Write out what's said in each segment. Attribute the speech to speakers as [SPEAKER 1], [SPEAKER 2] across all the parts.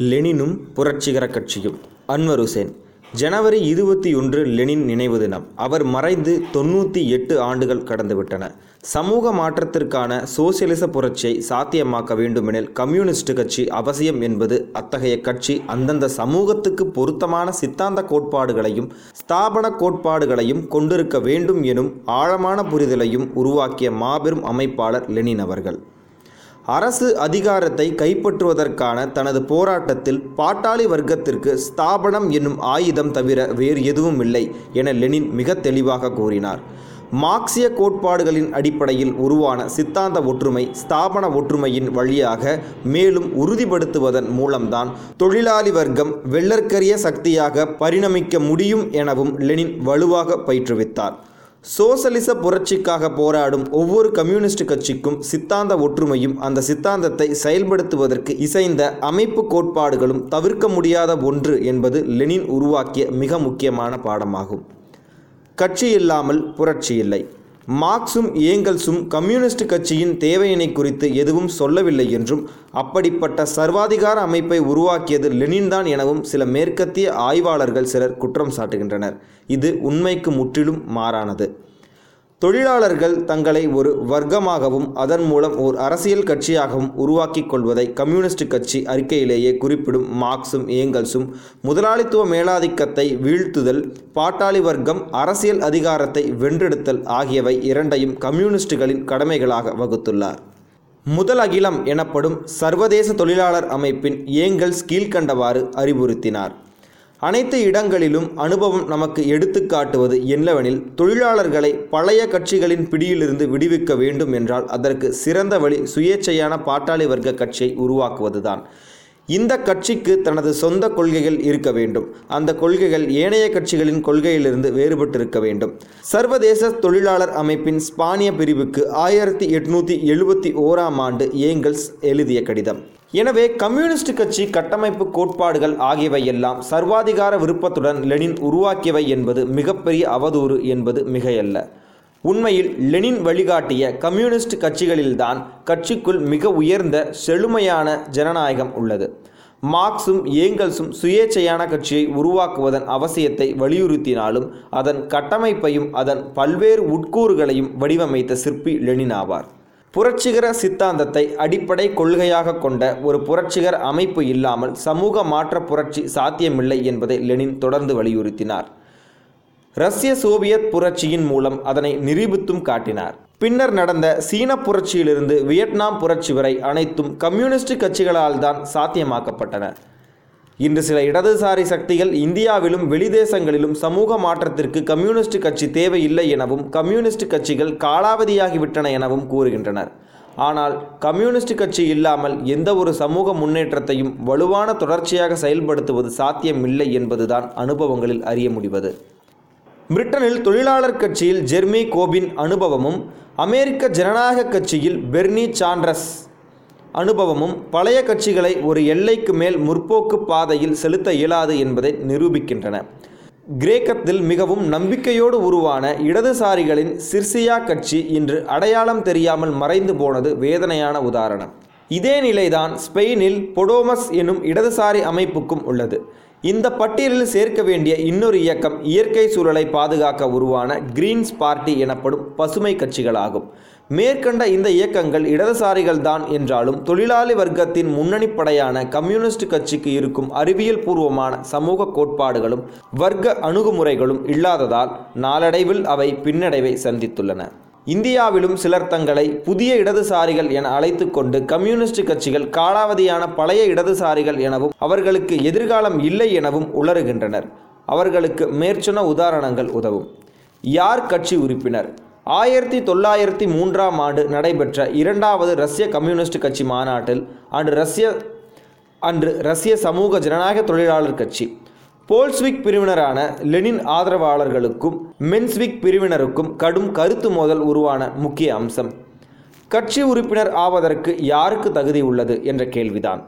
[SPEAKER 1] லெனினும் புரட்சிகர கட்சியும். அன்வர் ஹுசேன் ஜனவரி இருபத்தி ஒன்று லெனின் நினைவு தினம். அவர் மறைந்து தொண்ணூற்றி எட்டு ஆண்டுகள் கடந்துவிட்டன சமூக மாற்றத்திற்கான சோசியலிச புரட்சியை சாத்தியமாக்க வேண்டுமெனில் கம்யூனிஸ்ட் கட்சி அவசியம் என்பது அத்தகைய கட்சி அந்தந்த சமூகத்துக்கு பொருத்தமான சித்தாந்த கோட்பாடுகளையும் ஸ்தாபன கோட்பாடுகளையும் கொண்டிருக்க வேண்டும் எனும் ஆழமான புரிதலையும் உருவாக்கிய மாபெரும் அமைப்பாளர் லெனின் அவர்கள். அரசு அதிகாரத்தை கைப்பற்றுவதற்கான தனது போராட்டத்தில் பாட்டாளி வர்க்கத்திற்கு ஸ்தாபனம் என்னும் ஆயுதம் தவிர வேறு எதுவும் இல்லை என லெனின் மிக தெளிவாக கூறினார். மார்க்சிய கோட்பாடுகளின் அடிப்படையில் உருவான சித்தாந்த ஒற்றுமை ஸ்தாபன ஒற்றுமையின் வழியாக மேலும் உறுதிப்படுத்துவதன் மூலம்தான் தொழிலாளி வர்க்கம் வெள்ளற்கரிய சக்தியாக பரிணமிக்க முடியும் எனவும் லெனின் வலுவாக பயிற்றுவித்தார். சோசலிச புரட்சிக்காக போராடும் ஒவ்வொரு கம்யூனிஸ்ட் கட்சிக்கும் சித்தாந்த ஒற்றுமையும் அந்த சித்தாந்தத்தை செயல்படுத்துவதற்கு இசைந்த அமைப்பு கோட்பாடுகளும் தவிர்க்க முடியாத ஒன்று என்பது லெனின் உருவாக்கிய மிக முக்கியமான பாடமாகும். கட்சி இல்லாமல் புரட்சி இல்லை. மார்க்சும் ஏங்கல்ஸும் கம்யூனிஸ்ட் கட்சியின் தேவையினை குறித்து எதுவும் சொல்லவில்லை என்றும் அப்படிப்பட்ட சர்வாதிகார அமைப்பை உருவாக்கியது லெனின் தான் எனவும் சில மேற்கத்திய ஆய்வாளர்கள் சிலர் குற்றம் சாட்டுகின்றனர். இது உண்மைக்கு முற்றிலும் மாறானது. தொழிலாளர்கள் தங்களை ஒரு வர்க்கமாகவும் அதன் மூலம் ஓர் அரசியல் கட்சியாகவும் உருவாக்கிக் கொள்வதை கம்யூனிஸ்ட் கட்சி அறிக்கையிலேயே குறிப்பிடும் மார்க்சும் ஏங்கல்ஸும் முதலாளித்துவ மேலாதிக்கத்தை வீழ்த்துதல் பாட்டாளி வர்க்கம் அரசியல் அதிகாரத்தை வென்றெடுத்தல் ஆகியவை இரண்டையும் கம்யூனிஸ்டுகளின் கடமைகளாக வகுத்துள்ளார். முதல் அகிலம் எனப்படும் சர்வதேச தொழிலாளர் அமைப்பின் ஏங்கல்ஸ் கீழ்க்கண்டவாறு அறிவுறுத்தினார். அனைத்து இடங்களிலும் அனுபவம் நமக்கு எடுத்து காட்டுவது என்னவெனில் தொழிலாளர்களை பழைய கட்சிகளின் பிடியிலிருந்து விடுவிக்க வேண்டும் என்றால் அதற்கு சிறந்த வழி சுயேட்சையான பாட்டாளி வர்க்க கட்சியை உருவாக்குவதுதான். இந்த கட்சிக்கு தனது சொந்த கொள்கைகள் இருக்க வேண்டும். அந்த கொள்கைகள் ஏனைய கட்சிகளின் கொள்கையிலிருந்து வேறுபட்டிருக்க வேண்டும். சர்வதேச தொழிலாளர் அமைப்பின் ஸ்பானிய பிரிவுக்கு ஆயிரத்தி எட்நூற்றி எழுபத்தி ஓராம் ஆண்டு ஏங்கல்ஸ் எழுதிய கடிதம். எனவே கம்யூனிஸ்ட் கட்சி கட்டமைப்பு கோட்பாடுகள் ஆகியவை எல்லாம் சர்வாதிகார விருப்பத்துடன் லெனின் உருவாக்கியவை என்பது மிகப்பெரிய அவதூறு என்பது மிகையல்ல. உண்மையில் லெனின் வழிகாட்டிய கம்யூனிஸ்ட் கட்சிகளில்தான் கட்சிக்குள் மிக உயர்ந்த செழுமையான ஜனநாயகம் உள்ளது. மார்க்சும் ஏங்கல்ஸும் சுயேச்சையான கட்சியை உருவாக்குவதன் அவசியத்தை வலியுறுத்தினாலும் அதன் கட்டமைப்பையும் அதன் பல்வேறு உட்கூறுகளையும் வடிவமைத்த சிற்பி லெனின் ஆவார். புரட்சிகர சித்தாந்தத்தை அடிப்படை கொள்கையாக கொண்ட ஒரு புரட்சிகர அமைப்பு இல்லாமல் சமூக மாற்ற புரட்சி சாத்தியமில்லை என்பதை லெனின் தொடர்ந்து வலியுறுத்தினார். ரஷ்ய சோவியத் புரட்சியின் மூலம் அதனை நிரூபித்தும் காட்டினார். பின்னர் நடந்த சீன புரட்சியிலிருந்து வியட்நாம் புரட்சி வரை அனைத்தும் கம்யூனிஸ்ட் கட்சிகளால் தான் சாத்தியமாக்கப்பட்டன. இன்று சில இடதுசாரி சக்திகள் இந்தியாவிலும் வெளிதேசங்களிலும் சமூக மாற்றத்திற்கு கம்யூனிஸ்ட் கட்சி தேவையில்லை எனவும் கம்யூனிஸ்ட் கட்சிகள் காலாவதியாகிவிட்டன எனவும் கூறுகின்றனர். ஆனால் கம்யூனிஸ்ட் கட்சி இல்லாமல் எந்த ஒரு சமூக முன்னேற்றத்தையும் வலுவான தொடர்ச்சியாக செயல்படுத்துவது சாத்தியமில்லை என்பதுதான் அனுபவங்களில் அறிய முடிவது. பிரிட்டனில் தொழிலாளர் கட்சியில் ஜெர்மி கோபின் அனுபவமும் அமெரிக்க ஜனநாயக கட்சியில் பெர்னி சாண்ட்ரஸ் அனுபவமும் பழைய கட்சிகளை ஒரு எல்லைக்கு மேல் முற்போக்கு பாதையில் செலுத்த இயலாது என்பதை நிரூபிக்கின்றன. கிரேக்கத்தில் மிகவும் நம்பிக்கையோடு உருவான இடதுசாரிகளின் சிர்சியா கட்சி இன்று அடையாளம் தெரியாமல் மறைந்து போனது வேதனையான உதாரணம். இதே நிலைதான் ஸ்பெயினில் பொடோமஸ் எனும் இடதுசாரி அமைப்புக்கும் உள்ளது. இந்த பட்டியலில் சேர்க்க வேண்டிய இன்னொரு இயக்கம் இயற்கை சூழலை பாதுகாக்க உருவான கிரீன்ஸ் பார்ட்டி எனப்படும் பசுமை கட்சிகளாகும். மேற்கண்ட இந்த இயக்கங்கள் இடதுசாரிகள் தான் என்றாலும் தொழிலாளி வர்க்கத்தின் முன்னணி படையான கம்யூனிஸ்ட் கட்சிக்கு இருக்கும் அறிவியல் பூர்வமான சமூக கோட்பாடுகளும் வர்க்க அணுகுமுறைகளும் இல்லாததால் நாளடைவில் அவை பின்னடைவை சந்தித்துள்ளன. இந்தியாவிலும் சிலர் தங்களை புதிய இடதுசாரிகள் என அழைத்து கொண்டு கம்யூனிஸ்ட் கட்சிகள் காலாவதியான பழைய இடதுசாரிகள் எனவும் அவர்களுக்கு எதிர்காலம் இல்லை எனவும் உளறுகின்றனர். அவர்களுக்கு மேற்சொன்ன உதாரணங்கள் உதவும். யார் கட்சி உறுப்பினர்? ஆயிரத்தி தொள்ளாயிரத்தி மூன்றாம் ஆண்டு நடைபெற்ற இரண்டாவது ரஷ்ய கம்யூனிஸ்ட் கட்சி மாநாட்டில் அன்று ரஷ்ய அன்று ரஷ்ய சமூக ஜனநாயக தொழிலாளர் கட்சி போல்ஸ்விக் பிரிவினரான லெனின் ஆதரவாளர்களுக்கும் மென்ஸ்விக் பிரிவினருக்கும் கடும் கருத்து மோதல் உருவான முக்கிய அம்சம். கட்சி உறுப்பினர் ஆவதற்கு யாருக்கு தகுதி உள்ளது என்ற கேள்விதான்.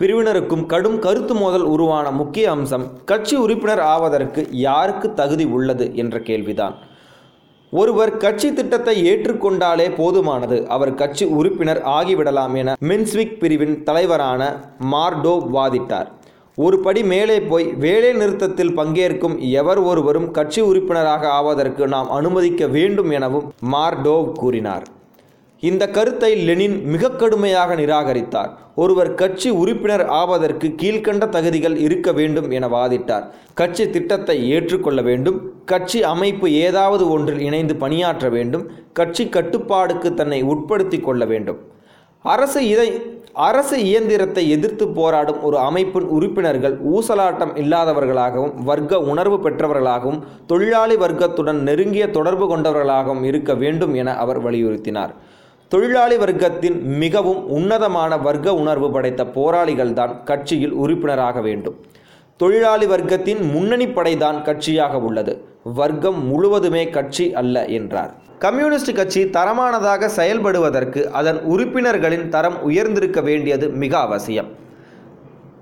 [SPEAKER 1] பிரிவினருக்கும் கடும் கருத்து மோதல் உருவான முக்கிய அம்சம் கட்சி உறுப்பினர் ஆவதற்கு யாருக்கு தகுதி உள்ளது என்ற கேள்விதான். ஒருவர் கட்சி திட்டத்தை ஏற்றுக்கொண்டாலே போதுமானது அவர் கட்சி உறுப்பினர் ஆகிவிடலாம் என மென்ஸ்விக் பிரிவின் தலைவரான மார்டோ வாதிட்டார். ஒரு படி மேலே போய் வேலை நிறுத்தத்தில் பங்கேற்கும் எவர் ஒருவரும் கட்சி உறுப்பினராக ஆவதற்கு நாம் அனுமதிக்க வேண்டும் எனவும் மார்டோவ் கூறினார். இந்த கருத்தை லெனின் மிக கடுமையாக நிராகரித்தார். ஒருவர் கட்சி உறுப்பினர் ஆவதற்கு கீழ்க்கண்ட தகுதிகள் இருக்க வேண்டும் என வாதிட்டார். கட்சி திட்டத்தை ஏற்றுக்கொள்ள வேண்டும். கட்சி அமைப்பு ஏதாவது ஒன்றில் இணைந்து பணியாற்ற வேண்டும். கட்சி கட்டுப்பாடுக்கு தன்னை உட்படுத்தி கொள்ள வேண்டும். அரசு இதை அரசு இயந்திரத்தை எதிர்த்து போராடும் ஒரு அமைப்பின் உறுப்பினர்கள் ஊசலாட்டம் இல்லாதவர்களாகவும் வர்க்க உணர்வு பெற்றவர்களாகவும் தொழிலாளி வர்க்கத்துடன் நெருங்கிய தொடர்பு கொண்டவர்களாகவும் இருக்க வேண்டும் என அவர் வலியுறுத்தினார். தொழிலாளி வர்க்கத்தின் மிகவும் உன்னதமான வர்க்க உணர்வு படைத்த போராளிகள்தான் கட்சியில் உறுப்பினராக வேண்டும். தொழிலாளி வர்க்கத்தின் முன்னணி படைதான் கட்சியாக உள்ளது. வர்க்கம் முழுவதுமே கட்சி அல்ல என்றார். கம்யூனிஸ்ட் கட்சி தரமானதாக செயல்படுவதற்கு அதன் உறுப்பினர்களின் தரம் உயர்ந்திருக்க வேண்டியது மிக அவசியம்.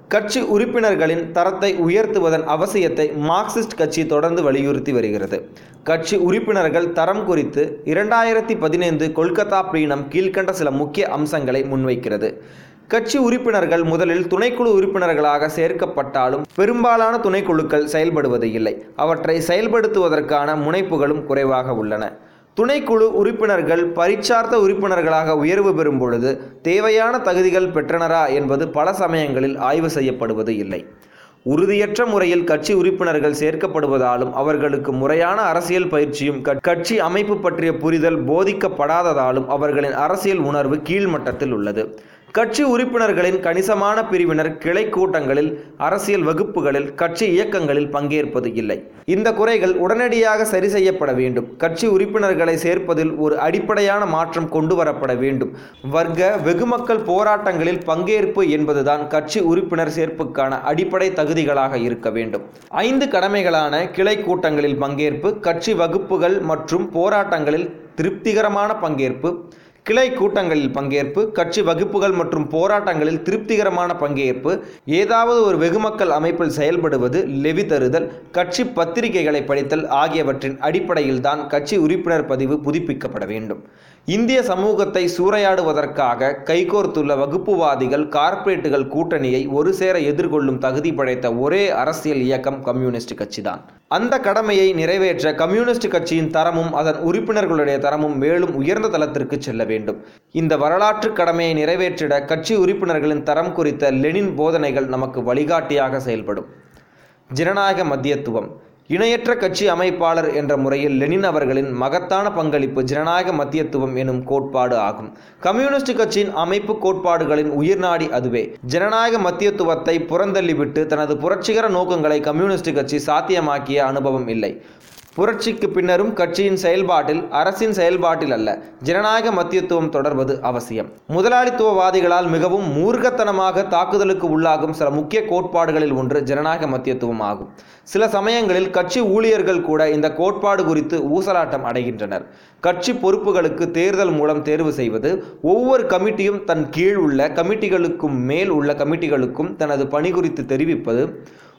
[SPEAKER 1] கட்சி உறுப்பினர்களின் தரத்தை உயர்த்துவதன் அவசியத்தை மார்க்சிஸ்ட் கட்சி தொடர்ந்து வலியுறுத்தி வருகிறது. கட்சி உறுப்பினர்கள் தரம் குறித்து இரண்டாயிரத்தி பதினைந்து கொல்கத்தா பிரீனம் கீழ்கண்ட சில முக்கிய அம்சங்களை முன்வைக்கிறது. கட்சி உறுப்பினர்கள் முதலில் துணைக்குழு உறுப்பினர்களாக சேர்க்கப்பட்டாலும் பெரும்பாலான துணைக்குழுக்கள் செயல்படுவது இல்லை அவற்றை செயல்படுத்துவதற்கான முனைப்புகளும் குறைவாக உள்ளன. துணைக்குழு உறுப்பினர்கள் பரிச்சார்த்த உறுப்பினர்களாக உயர்வு பெறும் பொழுது தேவையான தகுதிகள் பெற்றனரா என்பது பல சமயங்களில் ஆய்வு செய்யப்படுவது இல்லை. உறுதியற்ற முறையில் கட்சி உறுப்பினர்கள் சேர்க்கப்படுவதாலும் அவர்களுக்கு முறையான அரசியல் பயிற்சியும் கட்சி அமைப்பு பற்றிய புரிதல் போதிக்கப்படாததாலும் அவர்களின் அரசியல் உணர்வு கீழ்மட்டத்தில் உள்ளது. கட்சி உறுப்பினர்களின் கணிசமான பிரிவினர் கிளை கூட்டங்களில் அரசியல் வகுப்புகளில் கட்சி இயக்கங்களில் பங்கேற்பது இல்லை. இந்த குறைகள் உடனடியாக சரி செய்யப்பட வேண்டும். கட்சி உறுப்பினர்களை சேர்ப்பதில் ஒரு அடிப்படையான மாற்றம் கொண்டு வரப்பட வேண்டும். வர்க்க வெகுமக்கள் போராட்டங்களில் பங்கேற்பு என்பதுதான் கட்சி உறுப்பினர் சேர்ப்புக்கான அடிப்படை தகுதிகளாக இருக்க வேண்டும். ஐந்து கடமைகளான கிளை கூட்டங்களில் பங்கேற்பு கட்சி வகுப்புகள் மற்றும் போராட்டங்களில் திருப்திகரமான பங்கேற்பு கிளை கூட்டங்களில் பங்கேற்பு கட்சி வகுப்புகள் மற்றும் போராட்டங்களில் திருப்திகரமான பங்கேற்பு ஏதாவது ஒரு வெகுமக்கள் அமைப்பில் செயல்படுவது லெவி தருதல் கட்சி பத்திரிகைகளை படித்தல் ஆகியவற்றின் அடிப்படையில்தான் கட்சி உறுப்பினர் பதிவு புதுப்பிக்கப்பட வேண்டும். இந்திய சமூகத்தை சூறையாடுவதற்காக கைகோர்த்துள்ள வகுப்புவாதிகள் கார்ப்பரேட்டுகள் கூட்டணியை ஒரு சேர எதிர்கொள்ளும் தகுதி படைத்த ஒரே அரசியல் இயக்கம் கம்யூனிஸ்ட் கட்சிதான். அந்த கடமையை நிறைவேற்ற கம்யூனிஸ்ட் கட்சியின் தரமும் அதன் உறுப்பினர்களுடைய தரமும் மேலும் உயர்ந்த தளத்திற்கு செல்ல வேண்டும். இந்த வரலாற்று கடமையை நிறைவேற்றிட கட்சி உறுப்பினர்களின் தரம் குறித்த லெனின் போதனைகள் நமக்கு வழிகாட்டியாக செயல்படும். ஜனநாயக மத்தியத்துவம். இணையற்ற கட்சி அமைப்பாளர் என்ற முறையில் லெனின் அவர்களின் மகத்தான பங்களிப்பு ஜனநாயக மத்தியத்துவம் எனும் கோட்பாடு ஆகும். கம்யூனிஸ்ட் கட்சியின் அமைப்பு கோட்பாடுகளின் உயிர்நாடி அதுவே. ஜனநாயக மத்தியத்துவத்தை புறந்தள்ளிவிட்டு தனது புரட்சிகர நோக்கங்களை கம்யூனிஸ்ட் கட்சி சாத்தியமாக்கிய அனுபவம் இல்லை. புரட்சிக்கு பின்னரும் கட்சியின் செயல்பாட்டில் அரசின் செயல்பாட்டில் அல்ல ஜனநாயக மத்தியத்துவம் தொடர்வது அவசியம். முதலாளித்துவவாதிகளால் மிகவும் மூர்க்கத்தனமாக தாக்குதலுக்கு உள்ளாகும் சில முக்கிய கோட்பாடுகளில் ஒன்று ஜனநாயக மத்தியத்துவம் ஆகும். சில சமயங்களில் கட்சி ஊழியர்கள் கூட இந்த கோட்பாடு குறித்து ஊசலாட்டம் அடைகின்றனர். கட்சி பொறுப்புகளுக்கு தேர்தல் மூலம் தேர்வு செய்வது ஒவ்வொரு கமிட்டியும் தன் கீழ் உள்ள கமிட்டிகளுக்கும் மேல் உள்ள கமிட்டிகளுக்கும் தனது பணி குறித்து தெரிவிப்பது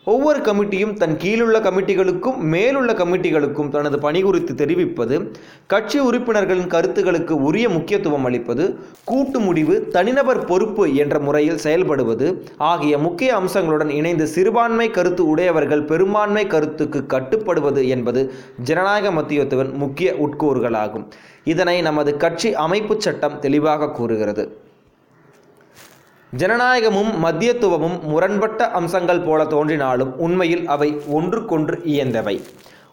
[SPEAKER 1] ஒவ்வொரு கமிட்டியும் தன் கீழுள்ள கமிட்டிகளுக்கும் மேலுள்ள கமிட்டிகளுக்கும் தனது பணி குறித்து தெரிவிப்பது கட்சி உறுப்பினர்களின் கருத்துகளுக்கு உரிய முக்கியத்துவம் அளிப்பது கூட்டு முடிவு தனிநபர் பொறுப்பு என்ற முறையில் செயல்படுவது ஆகிய முக்கிய அம்சங்களுடன் இணைந்து சிறுபான்மை கருத்து உடையவர்கள் பெரும்பான்மை கருத்துக்கு கட்டுப்படுவது என்பது ஜனநாயக மத்தியத்துவன் முக்கிய உட்கூறுகளாகும். இதனை நமது கட்சி அமைப்பு சட்டம் தெளிவாக கூறுகிறது. ஜனநாயகமும் மத்தியத்துவமும் முரண்பட்ட அம்சங்கள் போல தோன்றினாலும் உண்மையில் அவை ஒன்றுக்கொன்று இயந்தவை.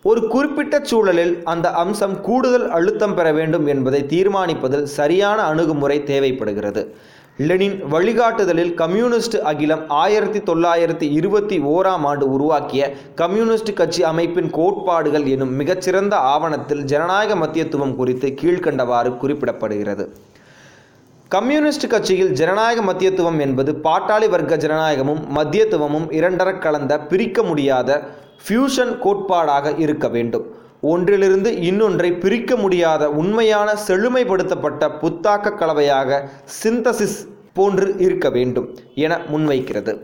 [SPEAKER 1] ஒரு குறிப்பிட்ட சூழலில் அந்த அம்சம் கூடுதல் அழுத்தம் பெற வேண்டும் என்பதை தீர்மானிப்பதில் சரியான அணுகுமுறை தேவைப்படுகிறது. லெனின் வழிகாட்டுதலில் கம்யூனிஸ்ட் அகிலம் ஆயிரத்தி தொள்ளாயிரத்தி இருபத்தி ஓராம் ஆண்டு உருவாக்கிய கம்யூனிஸ்ட் கட்சி அமைப்பின் கோட்பாடுகள் எனும் மிகச்சிறந்த ஆவணத்தில் ஜனநாயக மத்தியத்துவம் குறித்து கீழ்க்கண்டவாறு குறிப்பிடப்படுகிறது. கம்யூனிஸ்ட் கட்சியில் ஜனநாயக மத்தியத்துவம் என்பது பாட்டாளி வர்க்க ஜனநாயகமும் மத்தியத்துவமும் இரண்டர கலந்த பிரிக்க முடியாத ஃபியூஷன் கோட்பாடாக இருக்க வேண்டும். ஒன்றிலிருந்து இன்னொன்றை பிரிக்க முடியாத உண்மையான செழுமைப்படுத்தப்பட்ட புத்தாக்க கலவையாக சிந்தசிஸ் போன்று இருக்க வேண்டும் என முன்வைக்கிறது.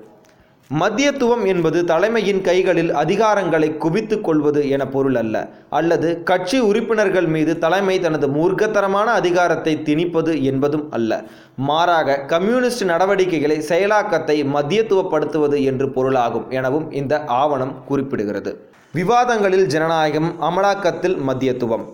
[SPEAKER 1] மத்தியத்துவம் என்பது தலைமையின் கைகளில் அதிகாரங்களை குவித்துக் கொள்வது என பொருள் அல்ல. அல்லது கட்சி உறுப்பினர்கள் மீது தலைமை தனது மூர்க்கத்தனமான அதிகாரத்தை திணிப்பது என்பதும் அல்ல. மாறாக கம்யூனிஸ்ட் நடவடிக்கைகளை செயலாக்கத்தை மத்தியத்துவப்படுத்துவது என்று பொருளாகும் எனவும் இந்த ஆவணம் குறிப்பிடுகிறது. விவாதங்களில் ஜனநாயகம் அமலாக்கத்தில் மத்தியத்துவம்.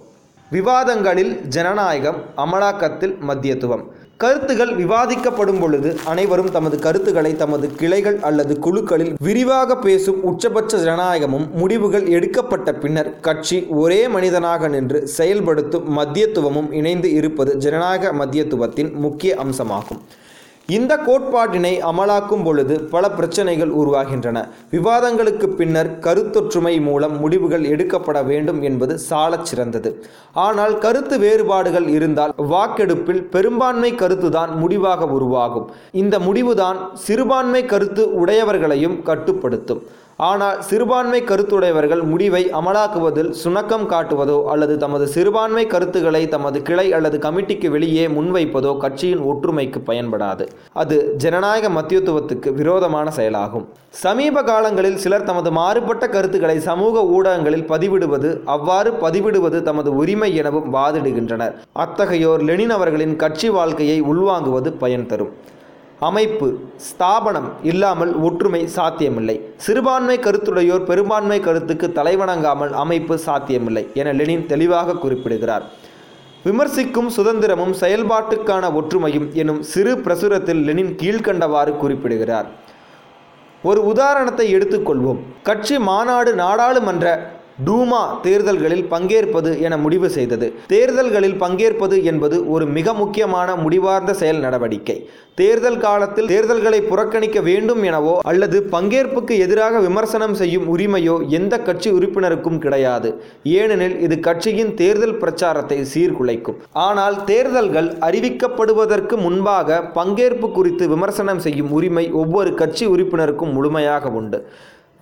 [SPEAKER 1] விவாதங்களில் ஜனநாயகம் அமலாக்கத்தில் மத்தியத்துவம். கருத்துகள் விவாதிக்கப்படும் பொழுது அனைவரும் தமது கருத்துக்களை தமது கிளைகள் அல்லது குழுக்களில் விரிவாக பேசும் உச்சபட்ச ஜனநாயகமும் முடிவுகள் எடுக்கப்பட்ட பின்னர் கட்சி ஒரே மனிதனாக நின்று செயல்படுத்தும் மத்தியத்துவமும் இணைந்து இருப்பது ஜனநாயக மத்தியத்துவத்தின் முக்கிய அம்சமாகும். இந்த கோட்பாட்டினை அமலாக்கும் பொழுது பல பிரச்சனைகள் உருவாகின்றன. விவாதங்களுக்கு பின்னர் கருத்தொற்றுமை மூலம் முடிவுகள் எடுக்கப்பட வேண்டும் என்பது சாலச் சிறந்தது. ஆனால் கருத்து வேறுபாடுகள் இருந்தால் வாக்கெடுப்பில் பெரும்பான்மை கருத்துதான் முடிவாக உருவாகும். இந்த முடிவுதான் சிறுபான்மை கருத்து உடையவர்களையும் கட்டுப்படுத்தும். ஆனால் சிறுபான்மை கருத்துடையவர்கள் முடிவை அமலாக்குவதில் சுணக்கம் காட்டுவதோ அல்லது தமது சிறுபான்மை கருத்துக்களை தமது கிளை அல்லது கமிட்டிக்கு வெளியே முன்வைப்பதோ கட்சியின் ஒற்றுமைக்கு பயன்படாது. அது ஜனநாயக மத்தியத்துவத்துக்கு விரோதமான செயலாகும். சமீப காலங்களில் சிலர் தமது மாறுபட்ட கருத்துக்களை சமூக ஊடகங்களில் பதிவிடுவது அவ்வாறு பதிவிடுவது தமது உரிமை எனவும் வாதிடுகின்றனர். அத்தகையோர் லெனின் அவர்களின் கட்சி வாழ்க்கையை உள்வாங்குவது பயன் தரும். அமைப்பு ஸ்தாபனம் இல்லாமல் ஒற்றுமை சாத்தியமில்லை. சிறுபான்மை கருத்துடையோர் பெரும்பான்மை கருத்துக்கு தலைவணங்காமல் அமைப்பு சாத்தியமில்லை என லெனின் தெளிவாக குறிப்பிடுகிறார். விமர்சிக்கும் சுதந்திரமும் செயல்பாட்டுக்கான ஒற்றுமையும் எனும் சிறு பிரசுரத்தில் லெனின் கீழ்க்கண்டவாறு குறிப்பிடுகிறார். ஒரு உதாரணத்தை எடுத்துக்கொள்வோம். கட்சி மாநாடு நாடாளுமன்ற டூமா தேர்தல்களில் பங்கேற்பது என முடிவு செய்தது. தேர்தல்களில் பங்கேற்பது என்பது ஒரு மிக முக்கியமான முடிவார்ந்த செயல் நடவடிக்கை. தேர்தல் காலத்தில் தேர்தல்களை புறக்கணிக்க வேண்டும் எனவோ அல்லது பங்கேற்புக்கு எதிராக விமர்சனம் செய்யும் உரிமையோ எந்த கட்சி உறுப்பினருக்கும் கிடையாது. ஏனெனில் இது கட்சியின் தேர்தல் பிரச்சாரத்தை சீர்குலைக்கும். ஆனால் தேர்தல்கள் அறிவிக்கப்படுவதற்கு முன்பாக பங்கேற்பு குறித்து விமர்சனம் செய்யும் உரிமை ஒவ்வொரு கட்சி உறுப்பினருக்கும் முழுமையாக உண்டு.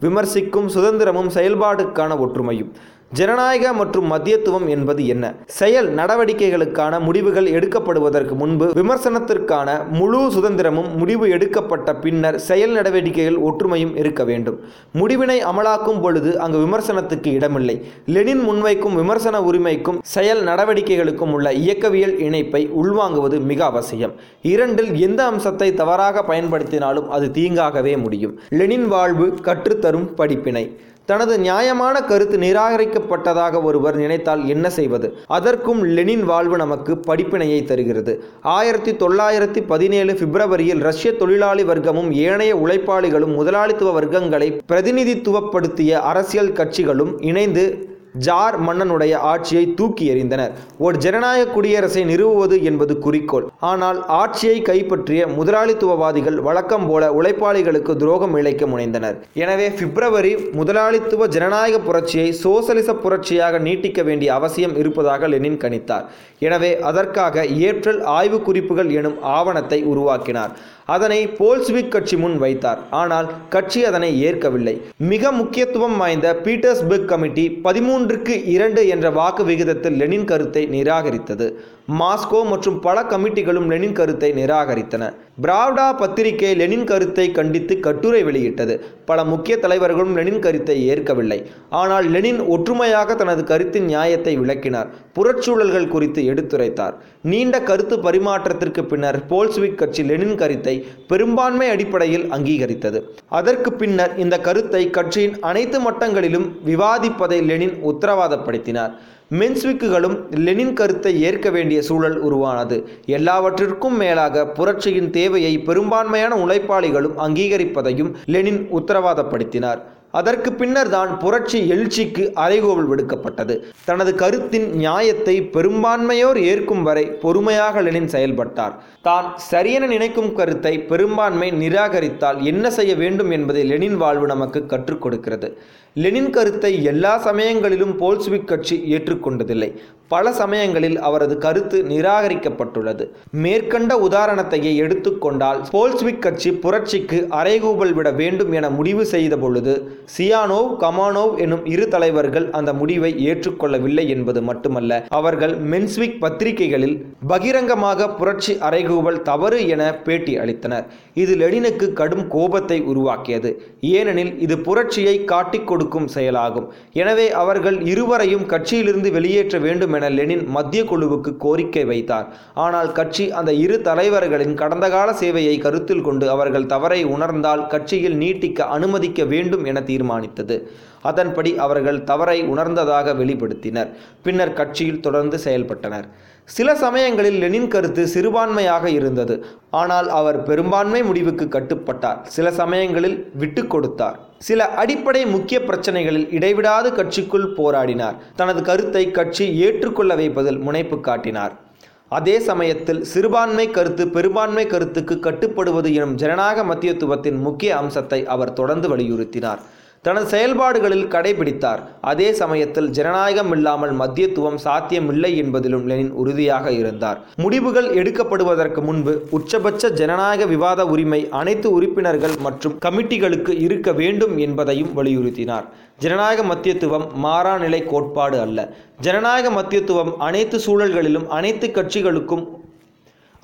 [SPEAKER 1] விமர்சிக்கும் சுதந்திரமும் செயல்பாடுக்கான ஒற்றுமையும். ஜனநாயக மற்றும் மத்தியத்துவம் என்பது என்ன? செயல் நடவடிக்கைகளுக்கான முடிவுகள் எடுக்கப்படுவதற்கு முன்பு விமர்சனத்திற்கான முழு சுதந்திரமும் முடிவு எடுக்கப்பட்ட பின்னர் செயல் நடவடிக்கைகள் ஒற்றுமையும் இருக்க வேண்டும். முடிவினை அமலாக்கும் பொழுது அங்கு விமர்சனத்துக்கு இடமில்லை. லெனின் முன்வைக்கும் விமர்சன உரிமைக்கும் செயல் நடவடிக்கைகளுக்கும் உள்ள இயக்கவியல் இணைப்பை உள்வாங்குவது மிக அவசியம். இரண்டில் எந்த அம்சத்தை தவறாக பயன்படுத்தினாலும் அது தீங்காகவே முடியும். லெனின் வாழ்வு கற்றுத்தரும் படிப்பினை. தனது நியாயமான கருத்து நிராகரிக்கப்பட்டதாக ஒருவர் நினைத்தால் என்ன செய்வது? அதற்கும் லெனின் வாழ்வு நமக்கு படிப்பினையை தருகிறது. ஆயிரத்தி தொள்ளாயிரத்தி பதினேழு பிப்ரவரியில் ரஷ்ய தொழிலாளி வர்க்கமும் ஏனைய உழைப்பாளிகளும் முதலாளித்துவ வர்க்கங்களை பிரதிநிதித்துவப்படுத்திய அரசியல் கட்சிகளும் இணைந்து ஜார் மன்னனுடைய ஆட்சியை தூக்கி எறிந்தனர். ஒரு ஜனநாயக குடியரசை நிறுவுவது என்பது குறிக்கோள். ஆனால் ஆட்சியை கைப்பற்றிய முதலாளித்துவவாதிகள் வழக்கம் போல உழைப்பாளிகளுக்கு துரோகம் இழைக்க முனைந்தனர். எனவே பிப்ரவரி முதலாளித்துவ ஜனநாயக புரட்சியை சோசலிச புரட்சியாக நீட்டிக்க வேண்டிய அவசியம் இருப்பதாக லெனின் கணித்தார். எனவே அதற்காக ஏற்றல் ஆய்வு குறிப்புகள் எனும் ஆவணத்தை உருவாக்கினார். அதனை போல்ஸ்விக் கட்சி முன் வைத்தார். ஆனால் கட்சி அதனை ஏற்கவில்லை. மிக முக்கியத்துவம் வாய்ந்த பீட்டர்ஸ்பர்க் கமிட்டி பதிமூன்றுக்கு இரண்டு என்ற வாக்கு விகிதத்தில் லெனின் கருத்தை நிராகரித்தது. மாஸ்கோ மற்றும் பல கமிட்டிகளும் லெனின் கருத்தை நிராகரித்தன. பிராவ்டா பத்திரிகை லெனின் கருத்தை கண்டித்து கட்டுரை வெளியிட்டது. பல முக்கிய தலைவர்களும் லெனின் கருத்தை ஏற்கவில்லை. ஆனால் லெனின் ஒற்றுமையாக தனது கருத்தின் நியாயத்தை விளக்கினார். புறச்சூழல்கள் குறித்து எடுத்துரைத்தார். நீண்ட கருத்து பரிமாற்றத்திற்கு பின்னர் போல்ஸ்விக் கட்சி லெனின் கருத்தை பெரும்பான்மை அடிப்படையில் அங்கீகரித்தது. அதற்கு பின்னர் இந்த கருத்தை கட்சியின் அனைத்து மட்டங்களிலும் விவாதிப்பதை லெனின் உத்தரவாதப்படுத்தினார். மென்ஸ்விக்குகளும் லெனின் கருத்தை ஏற்க வேண்டிய சூழல் உருவானது. எல்லாவற்றிற்கும் மேலாக புரட்சியின் தேவையை பெரும்பான்மையான உழைப்பாளிகளும் அங்கீகரிப்பதையும் லெனின் உத்தரவாதப்படுத்தினார். அதற்கு பின்னர் தான் புரட்சி எழுச்சிக்கு அறைகோவல் விடுக்கப்பட்டது. தனது கருத்தின் நியாயத்தை பெரும்பான்மையோர் ஏற்கும் வரை பொறுமையாக லெனின் செயல்பட்டார். தான் சரியென நினைக்கும் கருத்தை பெரும்பான்மை நிராகரித்தால் என்ன செய்ய வேண்டும் என்பதை லெனின் வாழ்வு நமக்கு கற்றுக் கொடுக்கிறது. லெனின் கருத்தை எல்லா சமயங்களிலும் போல்ஸ்விக் கட்சி ஏற்றுக்கொண்டதில்லை. பல சமயங்களில் அவரது கருத்து நிராகரிக்கப்பட்டுள்ளது. மேற்கண்ட உதாரணத்தையே எடுத்துக்கொண்டால் போல்ஸ்விக் கட்சி புரட்சிக்கு அரைகூபல் விட வேண்டும் என முடிவு செய்த பொழுது சியானோவ் கமானோவ் எனும் இரு தலைவர்கள் அந்த முடிவை ஏற்றுக்கொள்ளவில்லை என்பது மட்டுமல்ல அவர்கள் மென்ஸ்விக் பத்திரிகைகளில் பகிரங்கமாக புரட்சி அரைகூபல் தவறு என பேட்டி அளித்தனர். இது லெனினுக்கு கடும் கோபத்தை உருவாக்கியது. ஏனெனில் இது புரட்சியை காட்டிக் கொடுக்கும் செயலாகும். எனவே அவர்கள் இருவரையும் கட்சியிலிருந்து வெளியேற்ற வேண்டும் என லெனின் மத்திய குழுவுக்கு கோரிக்கை வைத்தார். ஆனால் கட்சி அந்த இரு தலைவர்களின் கடந்த கால சேவையை கருத்தில் கொண்டு அவர்கள் தவறை உணர்ந்தால் கட்சியில் நீட்டிக்க அனுமதிக்க வேண்டும் என தீர்மானித்தது. அதன்படி அவர்கள் தவறை உணர்ந்ததாக வெளிப்படுத்தினர். பின்னர் கட்சியில் தொடர்ந்து செயல்பட்டனர். சில சமயங்களில் லெனின் கருத்து சிறுபான்மையாக இருந்தது. ஆனால் அவர் பெரும்பான்மை முடிவுக்கு கட்டுப்பட்டார். சில சமயங்களில் விட்டு கொடுத்தார். சில அடிப்படை முக்கிய பிரச்சனைகளில் இடைவிடாது கட்சிக்குள் போராடினார். தனது கருத்தை கட்சி ஏற்றுக்கொள்ள வைப்பதில் முனைப்பு காட்டினார். அதே சமயத்தில் சிறுபான்மை கருத்து பெரும்பான்மை கருத்துக்கு கட்டுப்படுவது எனும் ஜனநாயக மத்தியத்துவத்தின் முக்கிய அம்சத்தை அவர் தொடர்ந்து வலியுறுத்தினார். தனது செயல்பாடுகளில் கடைபிடித்தார். அதே சமயத்தில் ஜனநாயகம் இல்லாமல் மத்தியத்துவம் சாத்தியமில்லை என்பதிலும் லெனின் உறுதியாக இருந்தார். முடிவுகள் எடுக்கப்படுவதற்கு முன்பு உச்சபட்ச ஜனநாயக விவாத உரிமை அனைத்து உறுப்பினர்கள் மற்றும் கமிட்டிகளுக்கு இருக்க வேண்டும் என்பதையும் வலியுறுத்தினார். ஜனநாயக மத்தியத்துவம் மாறாநிலை கோட்பாடு அல்ல. ஜனநாயக மத்தியத்துவம் அனைத்து சூழல்களிலும் அனைத்து கட்சிகளுக்கும்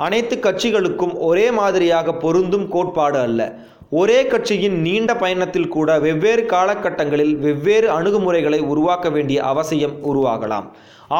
[SPEAKER 1] அனைத்து கட்சிகளுக்கும் ஒரே மாதிரியாக பொருந்தும் கோட்பாடு அல்ல. ஒரே கட்சியின் நீண்ட பயணத்தில் கூட வெவ்வேறு காலகட்டங்களில் வெவ்வேறு அணுகுமுறைகளை உருவாக்க வேண்டிய அவசியம் உருவாகலாம்.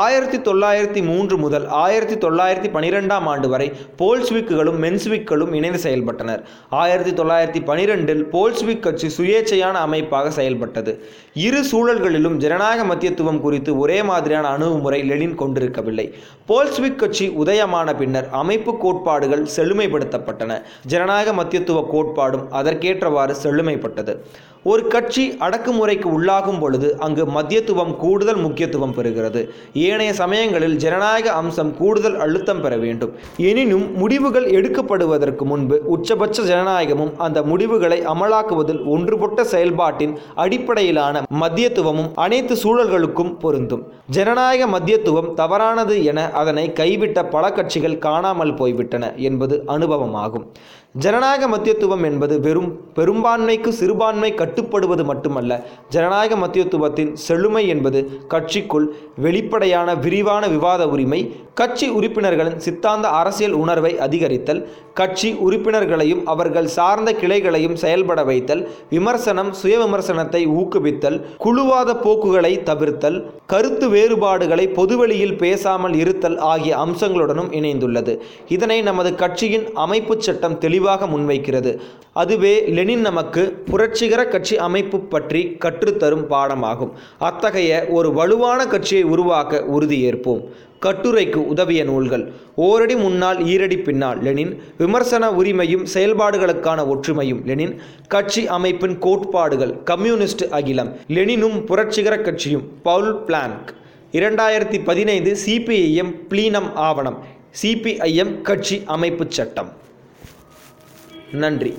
[SPEAKER 1] ஆயிரத்தி தொள்ளாயிரத்தி மூன்று முதல் ஆயிரத்தி தொள்ளாயிரத்தி பனிரெண்டாம் ஆண்டு வரை போல்ஸ்விக்குகளும் மென்ஸ்விக்களும் இணைந்து செயல்பட்டனர். ஆயிரத்தி தொள்ளாயிரத்தி பனிரெண்டில் போல்ஸ்விக் கட்சி சுயேட்சையான அமைப்பாக செயல்பட்டது. இரு சூழல்களிலும் ஜனநாயக மத்தியத்துவம் குறித்து ஒரே மாதிரியான அணுகுமுறை லெனின் கொண்டிருக்கவில்லை. போல்ஸ்விக் கட்சி உதயமான பின்னர் அமைப்பு கோட்பாடுகள் செழுமைப்படுத்தப்பட்டன. ஜனநாயக மத்தியத்துவ கோட்பாடும் அதற்கேற்றவாறு செழுமைப்பட்டது. ஒரு கட்சி அடக்குமுறைக்கு உள்ளாகும் பொழுது அங்கு மத்தியத்துவம் கூடுதல் முக்கியத்துவம் பெறுகிறது. ஏனைய சமயங்களில் ஜனநாயக அம்சம் கூடுதல் அழுத்தம் பெற வேண்டும். எனினும் முடிவுகள் எடுக்கப்படுவதற்கு முன்பு உச்சபட்ச ஜனநாயகமும் அந்த முடிவுகளை அமலாக்குவதில் ஒன்றுபட்ட செயல்பாட்டின் அடிப்படையிலான மத்தியத்துவமும் அனைத்து சூழல்களுக்கும் பொருந்தும். ஜனநாயக மத்தியத்துவம் தவறானது என அதனை கைவிட்ட பல கட்சிகள் காணாமல் போய்விட்டன என்பது அனுபவமாகும். ஜனநாயக மத்தியத்துவம் என்பது வெறும் பெரும்பான்மைக்கு சிறுபான்மை கட்டுப்படுவது மட்டுமல்ல ஜனநாயக மத்தியத்துவத்தின் செழுமை என்பது கட்சிக்குள் வெளிப்படையான விரிவான விவாத உரிமை கட்சி உறுப்பினர்களின் சித்தாந்த அரசியல் உணர்வை அதிகரித்தல் கட்சி உறுப்பினர்களையும் அவர்கள் சார்ந்த கிளைகளையும் செயல்பட வைத்தல் விமர்சனம் சுய விமர்சனத்தை ஊக்குவித்தல் குழுவாத போக்குகளை தவிர்த்தல் கருத்து வேறுபாடுகளை பொதுவெளியில் பேசாமல் இருத்தல் ஆகிய அம்சங்களுடனும் இணைந்துள்ளது. இதனை நமது கட்சியின் அமைப்பு சட்டம் தெளிவாக முன்வைக்கிறது. அதுவே லெனின் நமக்கு புரட்சிகர கட்சி அமைப்பு பற்றி கற்றுத்தரும் பாடமாகும். அத்தகைய ஒரு வலுவான கட்சியை உருவாக்க உறுதியேற்போம். கட்டுரைக்கு உதவிய நூல்கள். ஓரடி முன்னால் ஈரடி பின்னால் லெனின். விமர்சன உரிமையும் செயல்பாடுகளுக்கான ஒற்றுமையும் லெனின். கட்சி அமைப்பின் கோட்பாடுகள் கம்யூனிஸ்ட் அகிலம் லெனினும் புரட்சிகர கட்சியும். Paul Blanc. இரண்டாயிரத்தி பதினைந்து சிபிஐஎம் பிளீனம் ஆவணம். சிபிஐஎம் கட்சி அமைப்புச் சட்டம். நன்றி.